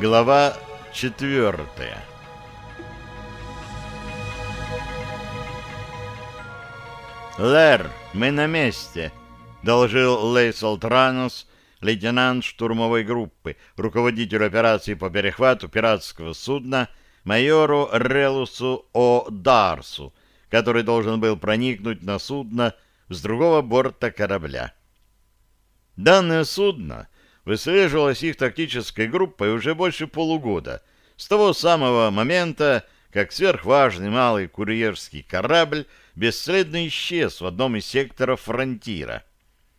Глава четвертая «Лэр, мы на месте», — доложил Лейсел Транус, лейтенант штурмовой группы, руководитель операции по перехвату пиратского судна майору Релусу О. Дарсу, который должен был проникнуть на судно с другого борта корабля. Данное судно выслеживалось их тактической группой уже больше полугода, с того самого момента, как сверхважный малый курьерский корабль бесследно исчез в одном из секторов фронтира.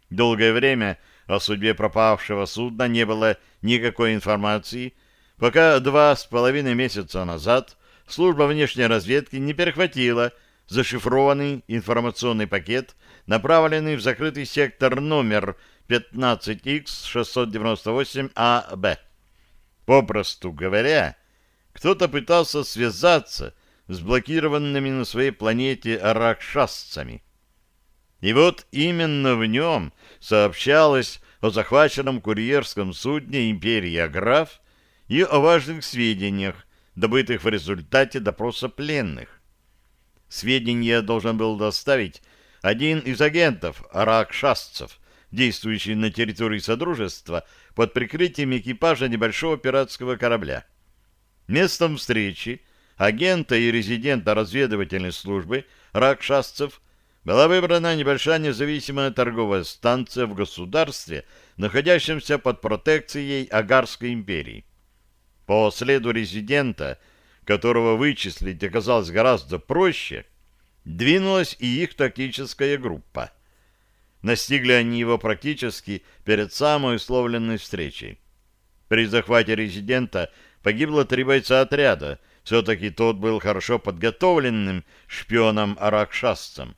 Долгое время о судьбе пропавшего судна не было никакой информации, пока два с половиной месяца назад служба внешней разведки не перехватила зашифрованный информационный пакет, направленный в закрытый сектор номер 15X698AB. Попросту говоря, кто-то пытался связаться с блокированными на своей планете ракшасцами. И вот именно в нем сообщалось о захваченном курьерском судне империи Аграф и о важных сведениях, добытых в результате допроса пленных. Сведения должен был доставить один из агентов ракшасцев, действующий на территории Содружества под прикрытием экипажа небольшого пиратского корабля. Местом встречи агента и резидента разведывательной службы ракшасцев была выбрана небольшая независимая торговая станция в государстве, находящемся под протекцией Агарской империи. По следу резидента, которого вычислить оказалось гораздо проще, двинулась и их тактическая группа. Настигли они его практически перед самой условленной встречей. При захвате резидента погибло три бойца отряда, все-таки тот был хорошо подготовленным шпионом-аракшасцем.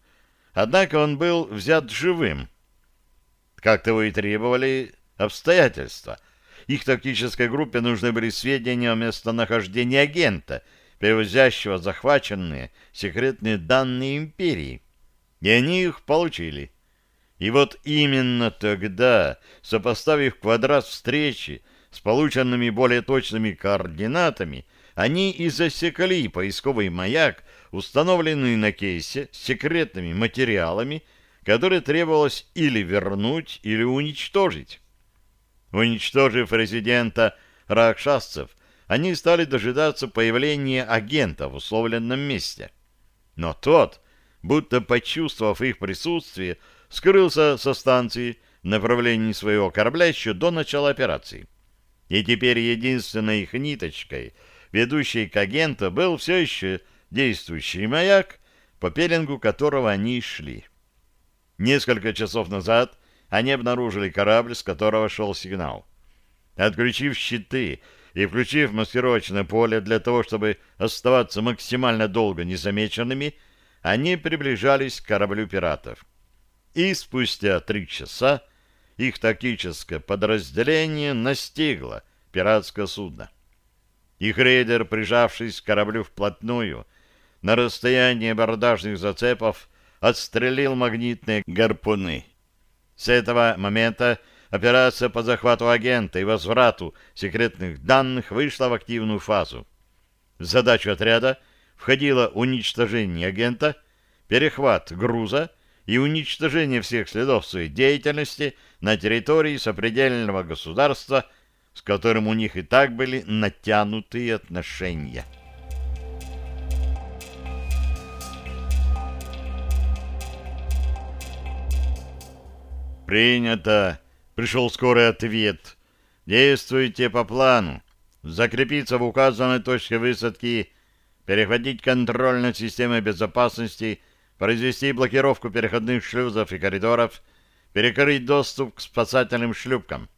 Однако он был взят живым. Как того и требовали обстоятельства. Их тактической группе нужны были сведения о местонахождении агента, перевозящего захваченные секретные данные империи. И они их получили. И вот именно тогда, сопоставив квадрат встречи с полученными более точными координатами, они и засекли поисковый маяк, установленный на кейсе с секретными материалами, которые требовалось или вернуть, или уничтожить. Уничтожив резидента ракшасцев, они стали дожидаться появления агента в условленном месте. Но тот, будто почувствовав их присутствие, скрылся со станции в направлении своего корабля еще до начала операции. И теперь единственной их ниточкой, ведущей к агенту, был все еще действующий маяк, по пеленгу которого они шли. Несколько часов назад они обнаружили корабль, с которого шел сигнал. Отключив щиты и включив маскировочное поле для того, чтобы оставаться максимально долго незамеченными, они приближались к кораблю пиратов. И спустя три часа их тактическое подразделение настигло пиратское судно. Их рейдер, прижавшись к кораблю вплотную, на расстоянии абордажных зацепов отстрелил магнитные гарпуны. С этого момента операция по захвату агента и возврату секретных данных вышла в активную фазу. В задачу отряда входило уничтожение агента, перехват груза и уничтожение всех следов своей деятельности на территории сопредельного государства, с которым у них и так были натянутые отношения. «Принято!» — пришел скорый ответ. «Действуйте по плану. Закрепиться в указанной точке высадки, перехватить контроль над системой безопасности — произвести блокировку переходных шлюзов и коридоров, перекрыть доступ к спасательным шлюпкам.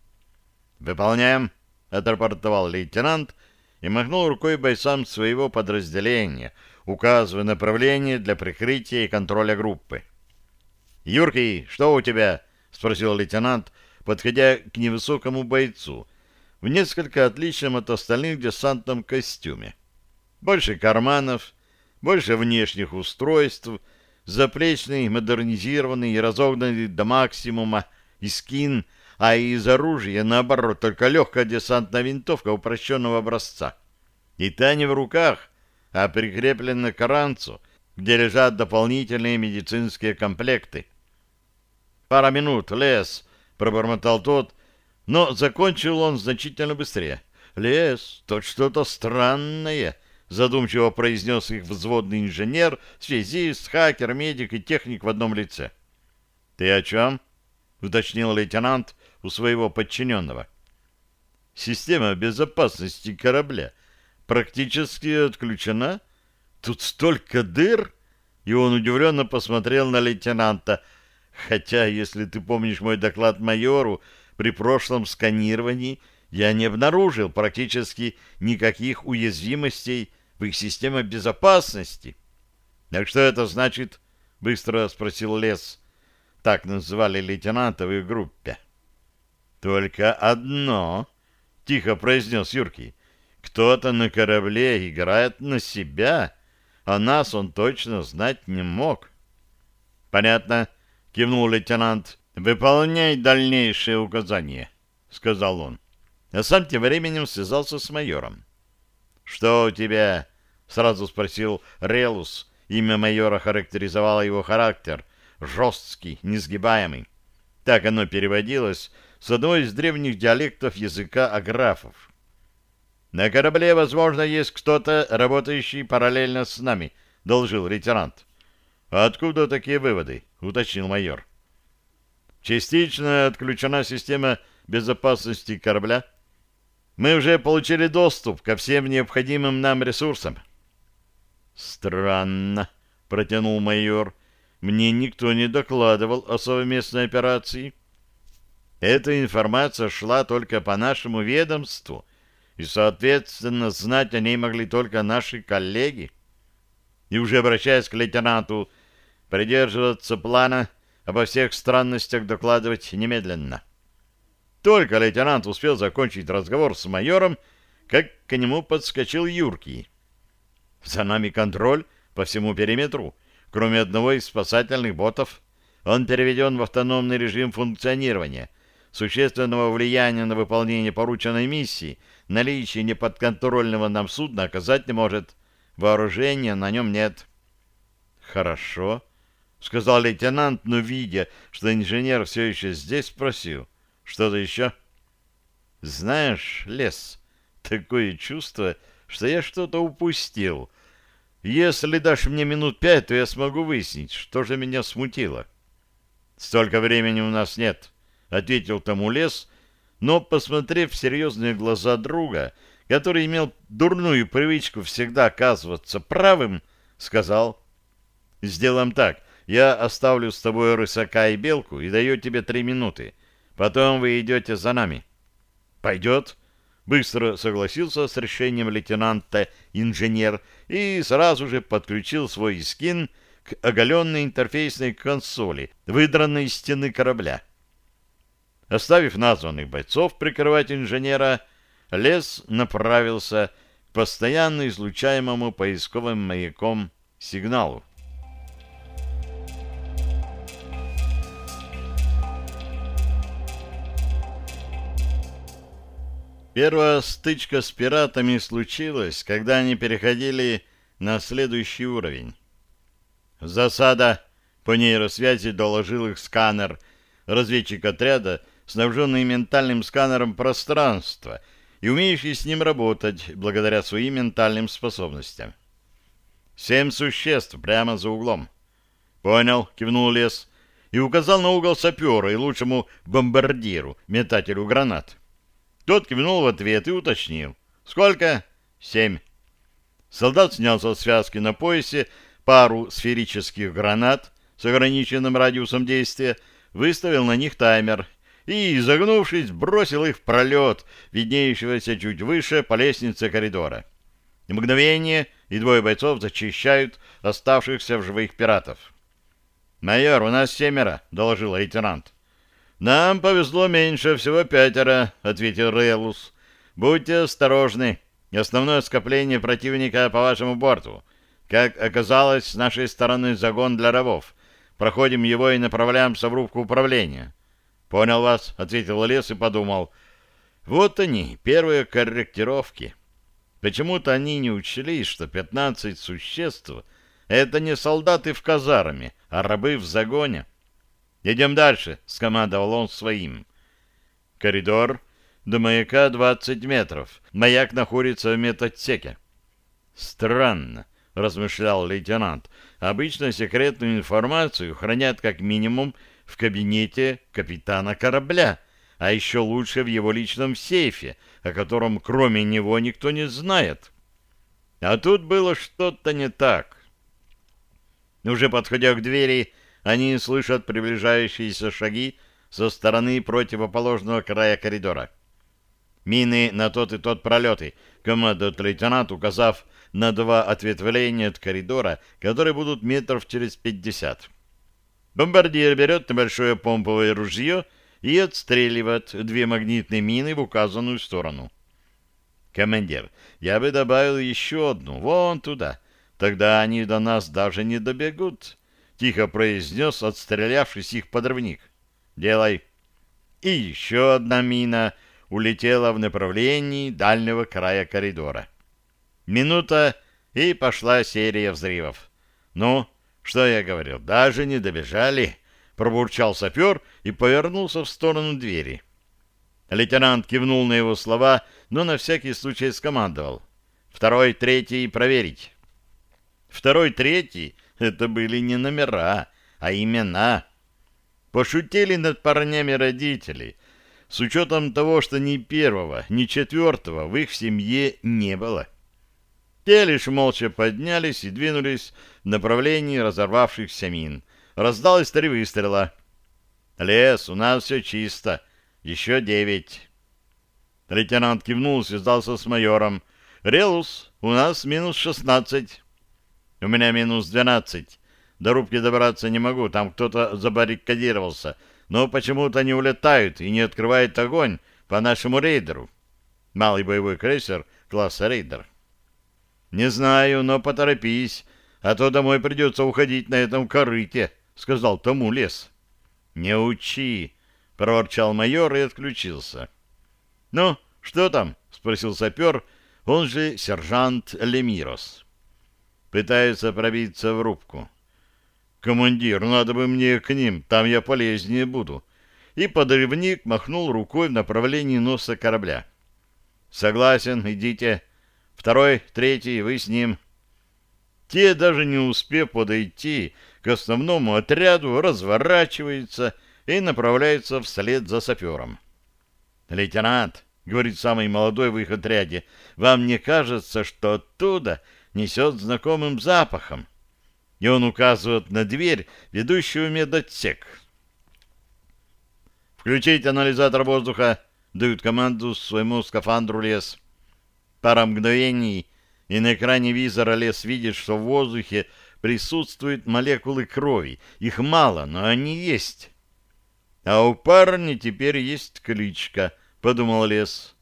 «Выполняем», — отрапортовал лейтенант и махнул рукой бойцам своего подразделения, указывая направление для прикрытия и контроля группы. «Юркий, что у тебя?» — спросил лейтенант, подходя к невысокому бойцу, в несколько отличном от остальных десантном костюме. Больше карманов, больше внешних устройств — заплечный, модернизированный и разогнанный до максимума Искин а из оружия, наоборот, только легкая десантная винтовка упрощенного образца. И та не в руках, а прикреплена к ранцу, где лежат дополнительные медицинские комплекты. «Пара минут, лес», — пробормотал тот, но закончил он значительно быстрее. «Лес, тут что-то странное», — задумчиво произнес их взводный инженер, связист, хакер, медик и техник в одном лице. «Ты о чем?» — уточнил лейтенант у своего подчиненного. «Система безопасности корабля практически отключена. Тут столько дыр!» И он удивленно посмотрел на лейтенанта. «Хотя, если ты помнишь мой доклад майору, при прошлом сканировании я не обнаружил практически никаких уязвимостей в их системе безопасности». «Так что это значит?» — быстро спросил Лес. Так называли лейтенанта в их группе. «Только одно», — тихо произнес Юркий. «Кто-то на корабле играет на себя, а нас он точно знать не мог». «Понятно», — кивнул лейтенант. «Выполняй дальнейшие указания», — сказал он. А сам тем временем связался с майором. «Что у тебя?» — сразу спросил Релус. Имя майора характеризовало его характер — жесткий, несгибаемый. Так оно переводилось с одной из древних диалектов языка аграфов. «На корабле, возможно, есть кто-то, работающий параллельно с нами», — доложил лейтенант. «А откуда такие выводы?» — уточнил майор. «Частично отключена система безопасности корабля. Мы уже получили доступ ко всем необходимым нам ресурсам». «Странно», — протянул майор, — мне никто не докладывал о совместной операции. Эта информация шла только по нашему ведомству, и, соответственно, знать о ней могли только наши коллеги. И уже обращаясь к лейтенанту, придерживаться плана обо всех странностях докладывать немедленно. Только лейтенант успел закончить разговор с майором, как к нему подскочил Юркий. «За нами контроль по всему периметру», Кроме одного из спасательных ботов, он переведен в автономный режим функционирования. Существенного влияния на выполнение порученной миссии наличие неподконтрольного нам судна оказать не может. Вооружения на нем нет. «Хорошо», — сказал лейтенант, но, видя, что инженер все еще здесь, спросил. «Что-то еще?» «Знаешь, лес, такое чувство, что я что-то упустил». Если дашь мне минут пять, то я смогу выяснить, что же меня смутило. Столько времени у нас нет, — ответил тому лес, но, посмотрев в серьезные глаза друга, который имел дурную привычку всегда оказываться правым, сказал, — Сделаем так, я оставлю с тобой рысака и белку и даю тебе три минуты. Потом вы идете за нами. — Пойдет, Быстро согласился с решением лейтенанта инженер и сразу же подключил свой скин к оголенной интерфейсной консоли, выдранной из стены корабля. Оставив названных бойцов прикрывать инженера, лес направился к постоянно излучаемому поисковым маяком сигналу. Первая стычка с пиратами случилась, когда они переходили на следующий уровень. «Засада!» — по нейросвязи доложил их сканер. Разведчик отряда, снабженный ментальным сканером пространства и умеющий с ним работать благодаря своим ментальным способностям. «Семь существ прямо за углом». «Понял», — кивнул лес и указал на угол сапера и лучшему бомбардиру, метателю гранат. Тот кивнул в ответ и уточнил. «Сколько?» «Семь». Солдат снял со связки на поясе пару сферических гранат с ограниченным радиусом действия, выставил на них таймер и, изогнувшись, бросил их в пролет, виднеющегося чуть выше по лестнице коридора. И мгновение, и двое бойцов зачищают оставшихся в живых пиратов. «Майор, у нас семеро», — доложил лейтенант. «Нам повезло меньше, всего пятеро», — ответил Рейлус. «Будьте осторожны. Основное скопление противника по вашему борту. Как оказалось, с нашей стороны загон для рабов. Проходим его и направляемся в рубку управления. Понял вас, ответил лес и подумал. Вот они, первые корректировки. Почему-то они не учли, что пятнадцать существ — это не солдаты в казарме, а рабы в загоне. «Идем дальше», — скомандовал он своим. Коридор до маяка 20 метров. Маяк находится в медотсеке. Странно, размышлял лейтенант. Обычно секретную информацию хранят как минимум в кабинете капитана корабля, а еще лучше в его личном сейфе, о котором кроме него никто не знает. А тут было что-то не так. Уже подходя к двери, они слышат приближающиеся шаги со стороны противоположного края коридора. Мины на тот и тот пролеты, командует лейтенант, указав на два ответвления от коридора, которые будут метров через пятьдесят. Бомбардир берет небольшое помповое ружье и отстреливает две магнитные мины в указанную сторону. Командир, я бы добавил еще одну, вон туда. Тогда они до нас даже не добегут, — тихо произнес отстрелявшись их подрывник. — Делай. И еще одна мина улетела в направлении дальнего края коридора. Минута, и пошла серия взрывов. Ну, что я говорил, даже не добежали, — пробурчал сапер и повернулся в сторону двери. Лейтенант кивнул на его слова, но на всякий случай скомандовал. Второй, третий, проверить. Второй, третий — это были не номера, а имена. Пошутили над парнями родителей, с учетом того, что ни первого, ни четвертого в их семье не было. Те лишь молча поднялись и двинулись в направлении разорвавшихся мин. Раздалось три выстрела. «Лес, у нас все чисто. Еще девять». Лейтенант кивнул связался с майором. «Релус, у нас минус шестнадцать». «У меня минус двенадцать. До рубки добраться не могу, там кто-то забаррикадировался, но почему-то не улетают и не открывают огонь по нашему рейдеру. Малый боевой крейсер класса рейдер. Не знаю, но поторопись, а то домой придется уходить на этом корыте, сказал тому лес. Не учи, проворчал майор и отключился. Ну, что там? спросил сапер, он же сержант Лемирос. Пытается пробиться в рубку. «Командир, надо бы мне к ним, там я полезнее буду». И подрывник махнул рукой в направлении носа корабля. «Согласен, идите. Второй, третий, вы с ним». Те, даже не успев подойти к основному отряду, разворачиваются и направляются вслед за сапером. «Лейтенант», — говорит самый молодой в их отряде, — «вам не кажется, что оттуда несет знакомым запахом?» и он указывает на дверь, ведущую в медотсек. «Включить анализатор воздуха!» — дают команду своему скафандру лес. Пара мгновений, и на экране визора лес видит, что в воздухе присутствуют молекулы крови. Их мало, но они есть. «А у парня теперь есть кличка», — подумал лес.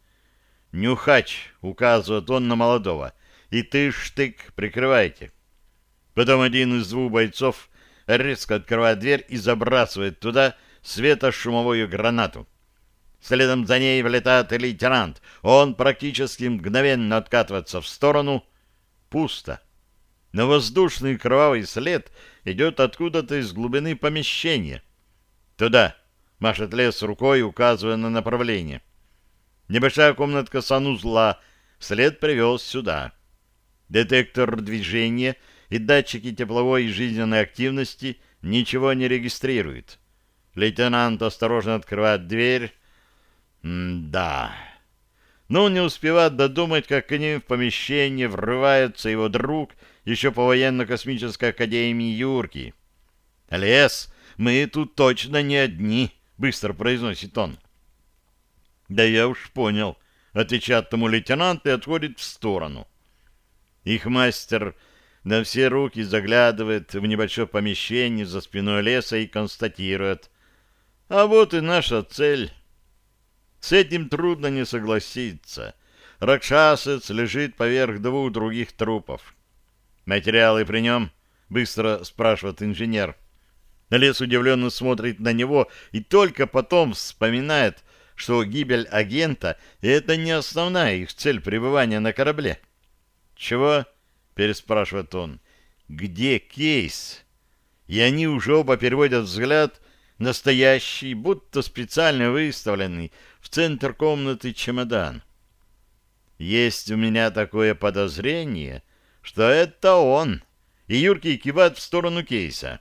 «Нюхач», — указывает он на молодого, — «и ты, штык, прикрывайте». Потом один из двух бойцов резко открывает дверь и забрасывает туда светошумовую гранату. Следом за ней влетает лейтенант. Он практически мгновенно откатывается в сторону. Пусто. Но воздушный кровавый след идет откуда-то из глубины помещения. «Туда!» — машет лес рукой, указывая на направление. Небольшая комнатка санузла. След привел сюда. Детектор движения — и датчики тепловой и жизненной активности ничего не регистрируют. Лейтенант осторожно открывает дверь. М-да. Но не успевает додумать, как к ним в помещение врывается его друг еще по военно-космической академии Юрки. «Лес, мы тут точно не одни», — быстро произносит он. «Да я уж понял», — отвечает тому лейтенант и отходит в сторону. Их мастер на все руки заглядывает в небольшое помещение за спиной леса и констатирует. А вот и наша цель. С этим трудно не согласиться. Ракшасец лежит поверх двух других трупов. «Материалы при нем?» — быстро спрашивает инженер. Лес удивленно смотрит на него и только потом вспоминает, что гибель агента — это не основная их цель пребывания на корабле. «Чего?» — переспрашивает он. «Где кейс?» И они уже оба переводят взгляд настоящий, будто специально выставленный в центр комнаты чемодан. Есть у меня такое подозрение, что это он, и Юркий кивает в сторону кейса.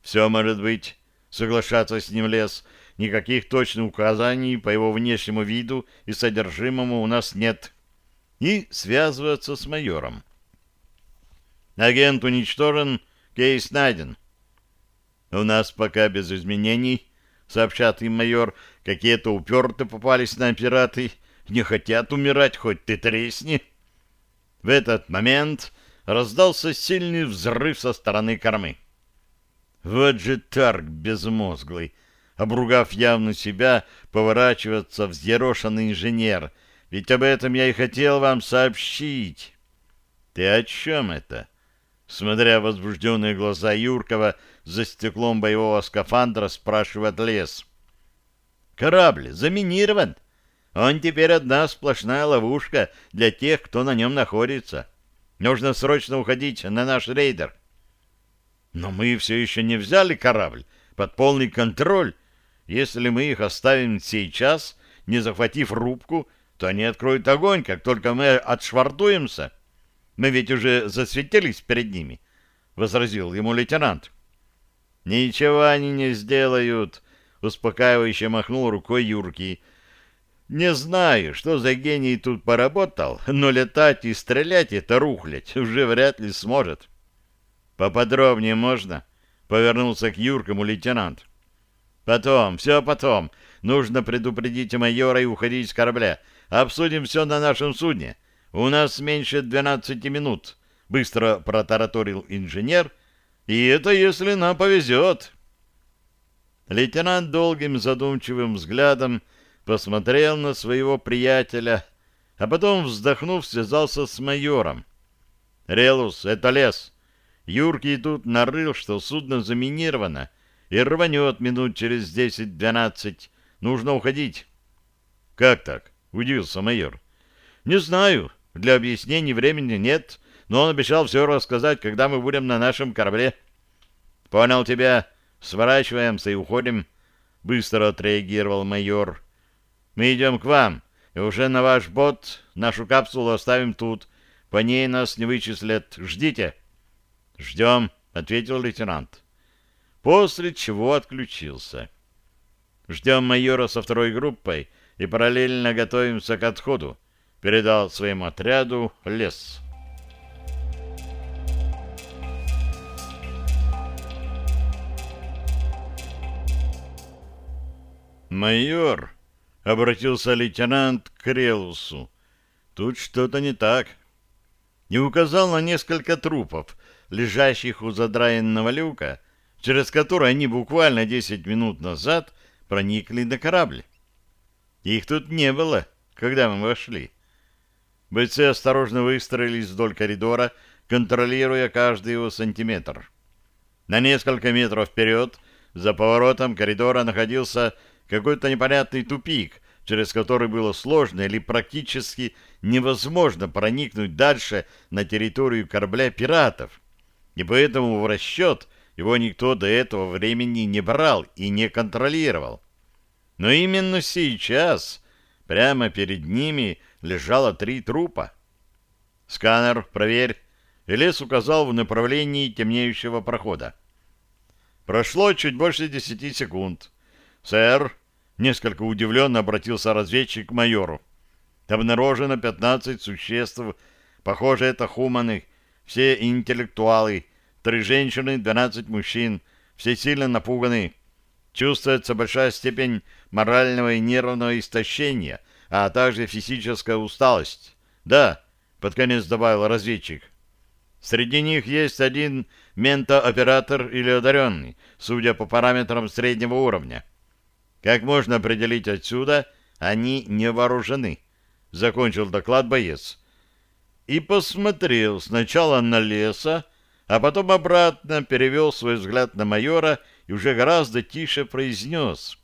Все может быть, соглашаться с ним лес, никаких точных указаний по его внешнему виду и содержимому у нас нет. И связываться с майором. Агент уничтожен, кейс найден. У нас пока без изменений, сообщат им майор, какие-то уперты попались на пираты, не хотят умирать, хоть ты тресни. В этот момент раздался сильный взрыв со стороны кормы. Вот же тарг безмозглый! Обругав явно себя, поворачиваться взъерошенный инженер. Ведь об этом я и хотел вам сообщить. Ты о чем это? Смотря возбужденные глаза Юркова за стеклом боевого скафандра, спрашивает лес. Корабль заминирован. Он теперь одна сплошная ловушка для тех, кто на нем находится. Нужно срочно уходить на наш рейдер. Но мы все еще не взяли корабль под полный контроль. Если мы их оставим сейчас, не захватив рубку, то они откроют огонь, как только мы отшвартуемся. Мы ведь уже засветились перед ними, — возразил ему лейтенант. — Ничего они не сделают, — успокаивающе махнул рукой Юрки. — Не знаю, что за гений тут поработал, но летать и стрелять это рухлять уже вряд ли сможет. — Поподробнее можно? — повернулся к Юркому лейтенант. — Потом, все потом. Нужно предупредить майора и уходить с корабля. Обсудим все на нашем судне. У нас меньше двенадцати минут, — быстро протараторил инженер. — И это если нам повезет. Лейтенант долгим задумчивым взглядом посмотрел на своего приятеля, а потом, вздохнув, связался с майором. — Релус, это лес. Юркий тут нарыл, что судно заминировано, и рванет минут через десять-двенадцать. Нужно уходить. — Как так? — удивился майор. — Не знаю. Для объяснений времени нет, но он обещал все рассказать, когда мы будем на нашем корабле. — Понял тебя. Сворачиваемся и уходим. Быстро отреагировал майор. — Мы идем к вам, и уже на ваш бот нашу капсулу оставим тут. По ней нас не вычислят. Ждите. — «Ждем», — ответил лейтенант. После чего отключился. «Ждем майора со второй группой и параллельно готовимся к отходу», — передал своему отряду лес. «Майор», — обратился лейтенант к Релусу, — «тут что-то не так». И указал на несколько трупов, лежащих у задраенного люка, через который они буквально десять минут назад проникли на корабль. Их тут не было, когда мы вошли. Бойцы осторожно выстроились вдоль коридора, контролируя каждый его сантиметр. На несколько метров вперед, за поворотом коридора, находился какой-то непонятный тупик, через который было сложно или практически невозможно проникнуть дальше на территорию корабля пиратов и поэтому в расчет его никто до этого времени не брал и не контролировал. Но именно сейчас прямо перед ними лежало три трупа. «Сканер, проверь!» Элес указал в направлении темнеющего прохода. Прошло чуть больше десяти секунд. «Сэр!» — несколько удивленно обратился разведчик к майору. «Обнаружено пятнадцать существ. Похоже, это хуманы, все интеллектуалы, три женщины, двенадцать мужчин, все сильно напуганы. Чувствуется большая степень морального и нервного истощения, а также физическая усталость. Да, под конец добавил разведчик. Среди них есть один ментооператор или одаренный, судя по параметрам среднего уровня. Как можно определить отсюда, они не вооружены, закончил доклад боец и посмотрел сначала на леса, а потом обратно перевел свой взгляд на майора и уже гораздо тише произнес.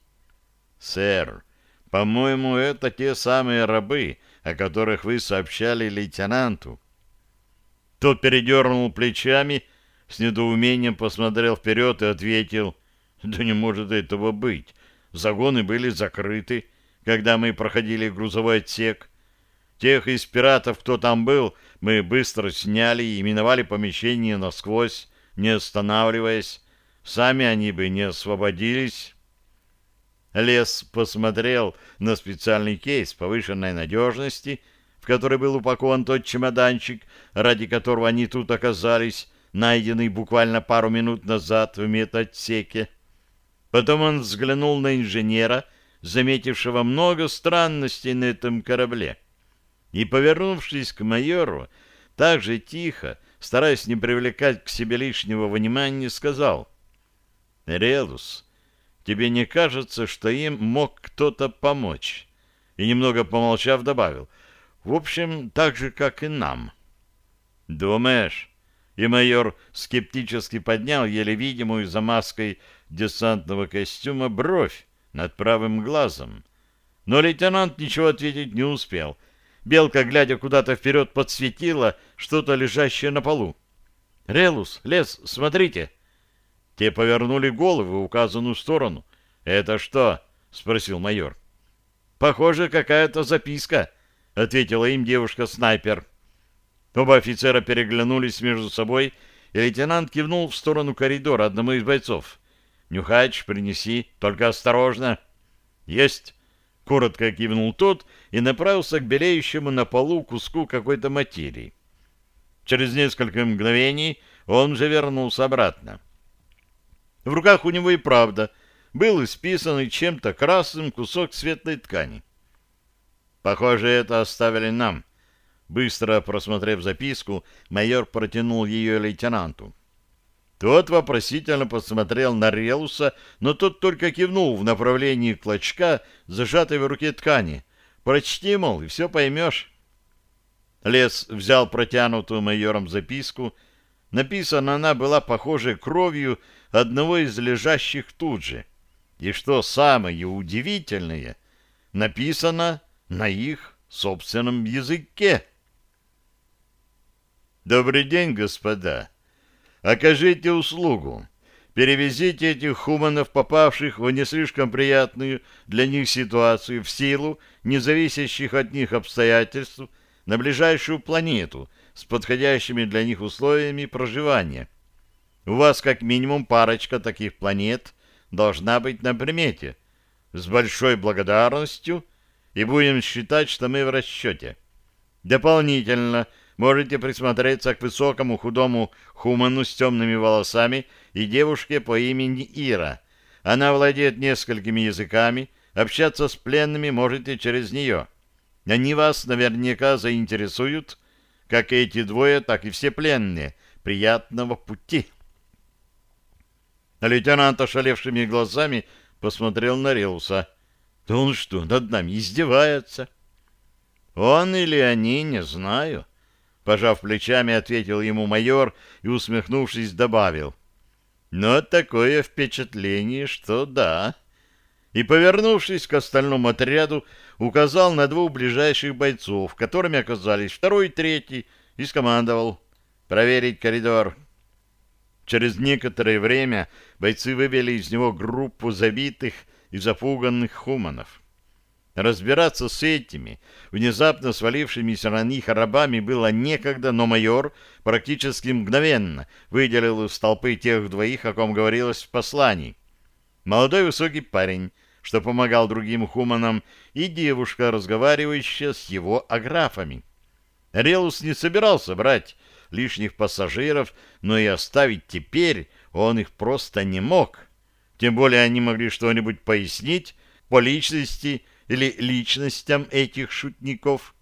«Сэр, по-моему, это те самые рабы, о которых вы сообщали лейтенанту». Тот передернул плечами, с недоумением посмотрел вперед и ответил, «Да не может этого быть. Загоны были закрыты, когда мы проходили грузовой отсек. Тех из пиратов, кто там был, мы быстро сняли и именовали помещение насквозь, не останавливаясь. Сами они бы не освободились». Лес посмотрел на специальный кейс повышенной надежности, в который был упакован тот чемоданчик, ради которого они тут оказались, найденный буквально пару минут назад в медотсеке. Потом он взглянул на инженера, заметившего много странностей на этом корабле, и, повернувшись к майору, так же тихо, стараясь не привлекать к себе лишнего внимания, сказал «Релус, тебе не кажется, что им мог кто-то помочь?» И, немного помолчав, добавил «В общем, так же, как и нам». «Думаешь?» И майор скептически поднял еле видимую за маской десантного костюма бровь над правым глазом. Но лейтенант ничего ответить не успел. Белка, глядя куда-то вперед, подсветила что-то лежащее на полу. «Релус, лес, смотрите!» Те повернули головы в указанную сторону. «Это что?» — спросил майор. «Похоже, какая-то записка», — ответила им девушка-снайпер. Оба офицера переглянулись между собой, и лейтенант кивнул в сторону коридора одному из бойцов. «Нюхач, принеси, только осторожно». «Есть!» — коротко кивнул тот и направился к белеющему на полу куску какой-то материи. Через несколько мгновений он же вернулся обратно. В руках у него и правда был исписанный чем-то красным кусок светлой ткани. «Похоже, это оставили нам». Быстро просмотрев записку, майор протянул ее лейтенанту. Тот вопросительно посмотрел на Релуса, но тот только кивнул в направлении клочка, зажатой в руке ткани. «Прочти, мол, и все поймешь». Лес взял протянутую майором записку. Написана она была похожей кровью одного из лежащих тут же. И что самое удивительное, написано на их собственном языке. «Добрый день, господа!» Окажите услугу. Перевезите этих хуманов, попавших в не слишком приятную для них ситуацию, в силу независящих от них обстоятельств, на ближайшую планету с подходящими для них условиями проживания. У вас как минимум парочка таких планет должна быть на примете. С большой благодарностью и будем считать, что мы в расчете. Дополнительно – можете присмотреться к высокому худому хуману с темными волосами и девушке по имени Ира. Она владеет несколькими языками, общаться с пленными можете через нее. Они вас наверняка заинтересуют, как эти двое, так и все пленные. Приятного пути!» Лейтенант ошалевшими глазами посмотрел на Реуса. «Да он что, над нами издевается?» «Он или они, не знаю. Пожав плечами, ответил ему майор и, усмехнувшись, добавил. Но такое впечатление, что да. И, повернувшись к остальному отряду, указал на двух ближайших бойцов, которыми оказались второй и третий, и скомандовал «Проверить коридор». Через некоторое время бойцы вывели из него группу забитых и запуганных хуманов. Разбираться с этими, внезапно свалившимися на них рабами было некогда, но майор практически мгновенно выделил из толпы тех двоих, о ком говорилось в послании. Молодой высокий парень, что помогал другим хуманам, и девушка, разговаривающая с его аграфами. Релус не собирался брать лишних пассажиров, но и оставить теперь он их просто не мог. Тем более они могли что-нибудь пояснить по личности или личностям этих шутников.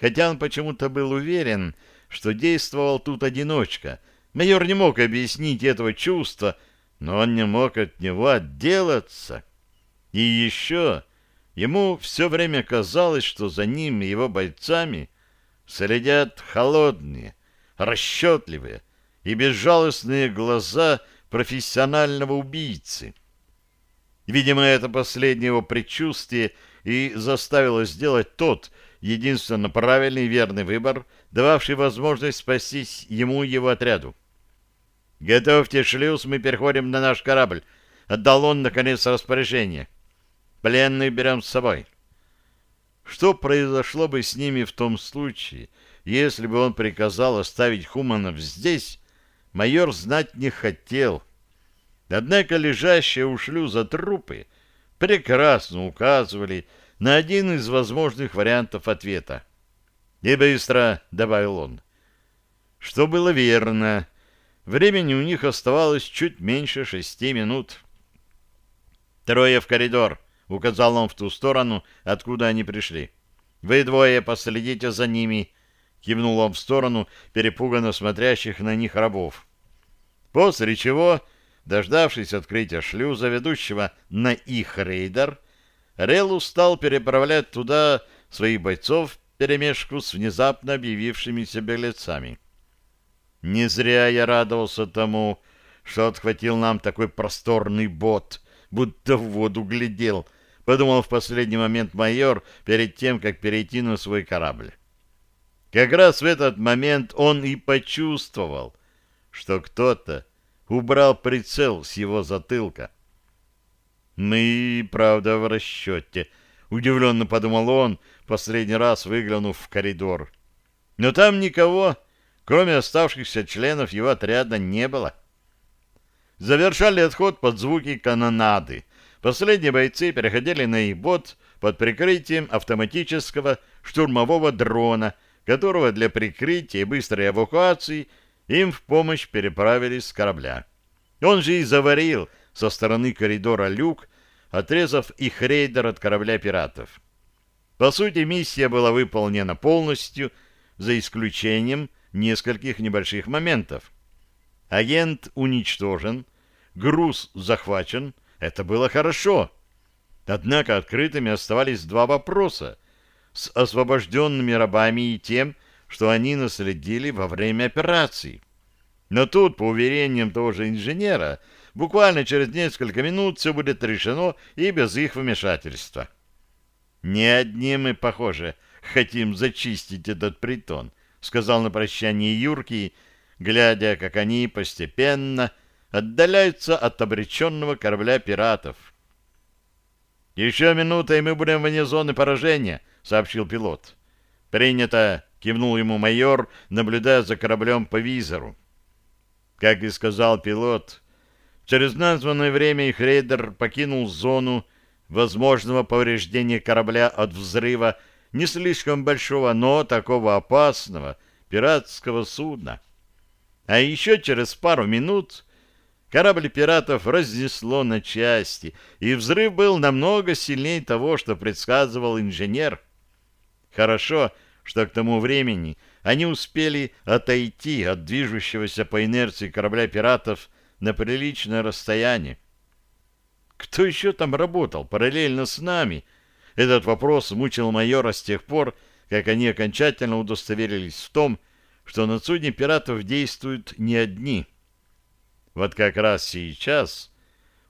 Хотя он почему-то был уверен, что действовал тут одиночка. Майор не мог объяснить этого чувства, но он не мог от него отделаться. И еще ему все время казалось, что за ним и его бойцами следят холодные, расчетливые и безжалостные глаза профессионального убийцы. Видимо, это последнее его предчувствие и заставило сделать тот, единственно правильный верный выбор, дававший возможность спастись ему и его отряду. «Готовьте шлюз, мы переходим на наш корабль», — отдал он, наконец, распоряжение. «Пленных берем с собой». Что произошло бы с ними в том случае, если бы он приказал оставить Хуманов здесь, майор знать не хотел. Однако лежащие у шлюза трупы прекрасно указывали на один из возможных вариантов ответа. «И быстро», — добавил он. Что было верно. Времени у них оставалось чуть меньше шести минут. «Трое в коридор», — указал он в ту сторону, откуда они пришли. «Вы двое последите за ними», — кивнул он в сторону перепуганно смотрящих на них рабов. После чего, дождавшись открытия шлюза, ведущего на их рейдер, Релу стал переправлять туда своих бойцов перемешку с внезапно объявившимися беглецами. Не зря я радовался тому, что отхватил нам такой просторный бот, будто в воду глядел, подумал в последний момент майор перед тем, как перейти на свой корабль. Как раз в этот момент он и почувствовал, что кто-то убрал прицел с его затылка. Мы, правда, в расчете, удивленно подумал он, последний раз выглянув в коридор. Но там никого, кроме оставшихся членов его отряда, не было. Завершали отход под звуки канонады. Последние бойцы переходили на их бот под прикрытием автоматического штурмового дрона, которого для прикрытия и быстрой эвакуации им в помощь переправили с корабля. Он же и заварил со стороны коридора люк, отрезав их рейдер от корабля пиратов. По сути, миссия была выполнена полностью, за исключением нескольких небольших моментов. Агент уничтожен, груз захвачен, это было хорошо. Однако открытыми оставались два вопроса с освобожденными рабами и тем, что они наследили во время операции. Но тут, по уверениям того же инженера, буквально через несколько минут все будет решено и без их вмешательства. «Не одни мы, похоже, хотим зачистить этот притон», — сказал на прощание Юрки, глядя, как они постепенно отдаляются от обреченного корабля пиратов. «Еще минута, и мы будем вне зоны поражения», — сообщил пилот. «Принято», — кивнул ему майор, наблюдая за кораблем по визору. Как и сказал пилот, через названное время их рейдер покинул зону возможного повреждения корабля от взрыва не слишком большого, но такого опасного пиратского судна. А еще через пару минут корабль пиратов разнесло на части, и взрыв был намного сильнее того, что предсказывал инженер. Хорошо, что к тому времени они успели отойти от движущегося по инерции корабля пиратов на приличное расстояние. Кто еще там работал параллельно с нами? Этот вопрос мучил майора с тех пор, как они окончательно удостоверились в том, что на судне пиратов действуют не одни. Вот как раз сейчас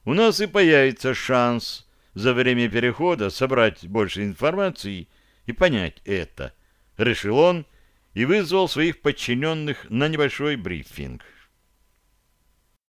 у нас и появится шанс за время перехода собрать больше информации и понять это, решил он и вызвал своих подчиненных на небольшой брифинг.